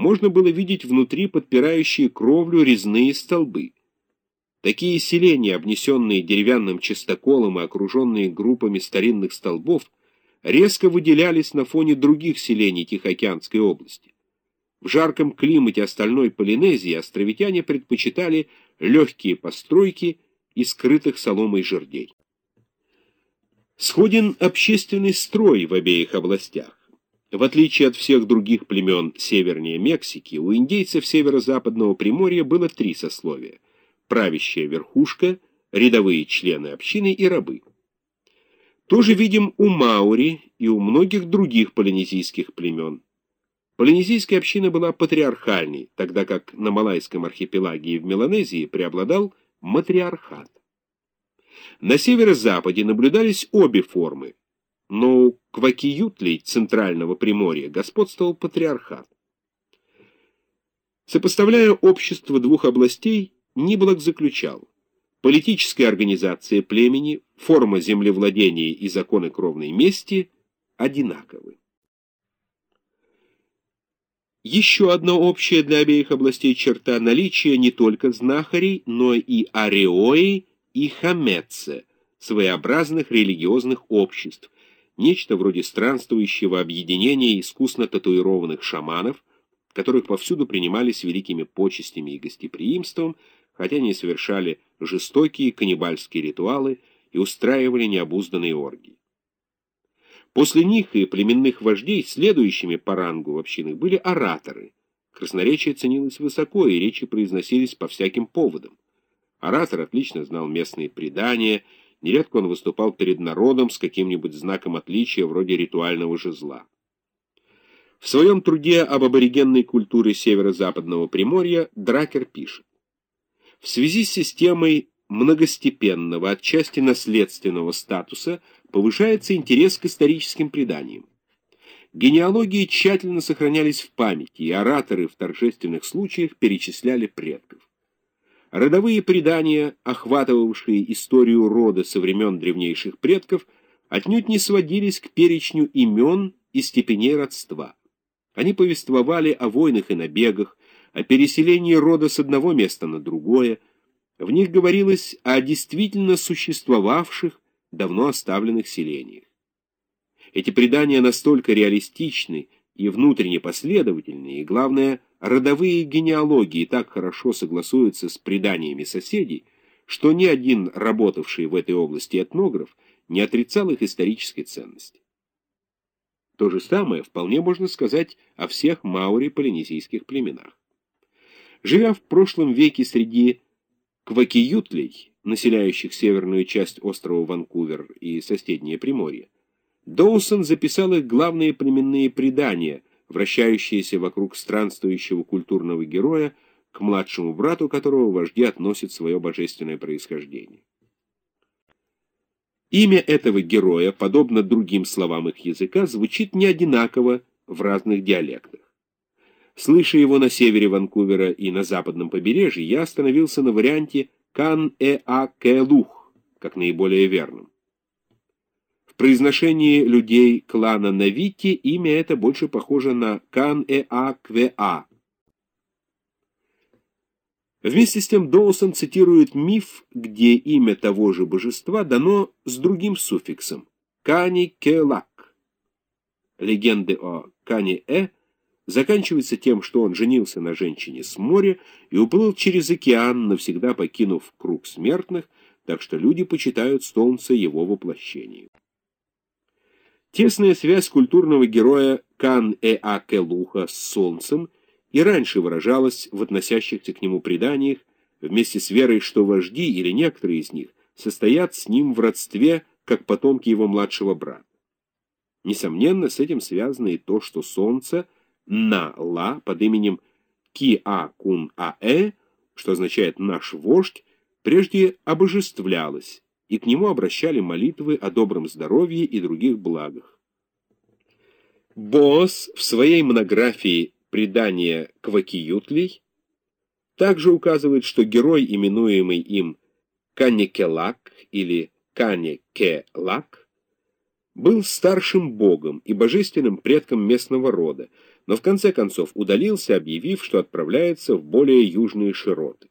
можно было видеть внутри подпирающие кровлю резные столбы. Такие селения, обнесенные деревянным частоколом и окруженные группами старинных столбов, резко выделялись на фоне других селений Тихоокеанской области. В жарком климате остальной Полинезии островитяне предпочитали легкие постройки и скрытых соломой жердей. Сходен общественный строй в обеих областях. В отличие от всех других племен севернее Мексики, у индейцев северо-западного Приморья было три сословия – правящая верхушка, рядовые члены общины и рабы. Тоже видим у Маури и у многих других полинезийских племен. Полинезийская община была патриархальной, тогда как на Малайском архипелаге и в Меланезии преобладал матриархат. На северо-западе наблюдались обе формы, но у Квакиютлей Центрального Приморья господствовал патриархат. Сопоставляя общество двух областей, Ниблок заключал, политическая организация племени, форма землевладения и законы кровной мести одинаковы. Еще одна общая для обеих областей черта наличия не только знахарей, но и ареои и хамеце, своеобразных религиозных обществ, нечто вроде странствующего объединения искусно татуированных шаманов, которых повсюду принимали с великими почестями и гостеприимством, хотя они совершали жестокие каннибальские ритуалы и устраивали необузданные оргии. После них и племенных вождей следующими по рангу в общинах были ораторы. Красноречие ценилось высоко, и речи произносились по всяким поводам. Оратор отлично знал местные предания, нередко он выступал перед народом с каким-нибудь знаком отличия, вроде ритуального жезла. В своем труде об аборигенной культуре северо-западного Приморья Дракер пишет. В связи с системой многостепенного, отчасти наследственного статуса повышается интерес к историческим преданиям. Генеалогии тщательно сохранялись в памяти, и ораторы в торжественных случаях перечисляли предков. Родовые предания, охватывавшие историю рода со времен древнейших предков, отнюдь не сводились к перечню имен и степеней родства. Они повествовали о войнах и набегах, о переселении рода с одного места на другое, в них говорилось о действительно существовавших, давно оставленных селениях. Эти предания настолько реалистичны и внутренне последовательны, и, главное, родовые генеалогии так хорошо согласуются с преданиями соседей, что ни один работавший в этой области этнограф не отрицал их исторической ценности. То же самое вполне можно сказать о всех маури-полинезийских племенах. Живя в прошлом веке среди квакиютлей, населяющих северную часть острова Ванкувер и соседнее Приморье, Доусон записал их главные племенные предания, вращающиеся вокруг странствующего культурного героя, к младшему брату которого вожди относят свое божественное происхождение. Имя этого героя, подобно другим словам их языка, звучит не одинаково в разных диалектах. Слыша его на севере Ванкувера и на западном побережье, я остановился на варианте Кан-э-а-кэлух, как наиболее верном. Произношении людей клана Навити имя это больше похоже на Кан-э-а-кве-а. Вместе с тем Доусон цитирует миф, где имя того же божества дано с другим суффиксом – Кани-келак. Легенды о Кани-э – заканчивается тем, что он женился на женщине с моря и уплыл через океан, навсегда покинув круг смертных, так что люди почитают солнце его воплощением. Тесная связь культурного героя Кан-э-а-келуха с солнцем и раньше выражалась в относящихся к нему преданиях, вместе с верой, что вожди или некоторые из них состоят с ним в родстве, как потомки его младшего брата. Несомненно, с этим связано и то, что солнце — на-ла под именем Ки-А-Кун-А-Э, что означает «наш вождь», прежде обожествлялось, и к нему обращали молитвы о добром здоровье и других благах. Босс в своей монографии «Предание Квакиютлей» также указывает, что герой, именуемый им Канекелак или Канекелак, был старшим богом и божественным предком местного рода, но в конце концов удалился, объявив, что отправляется в более южные широты.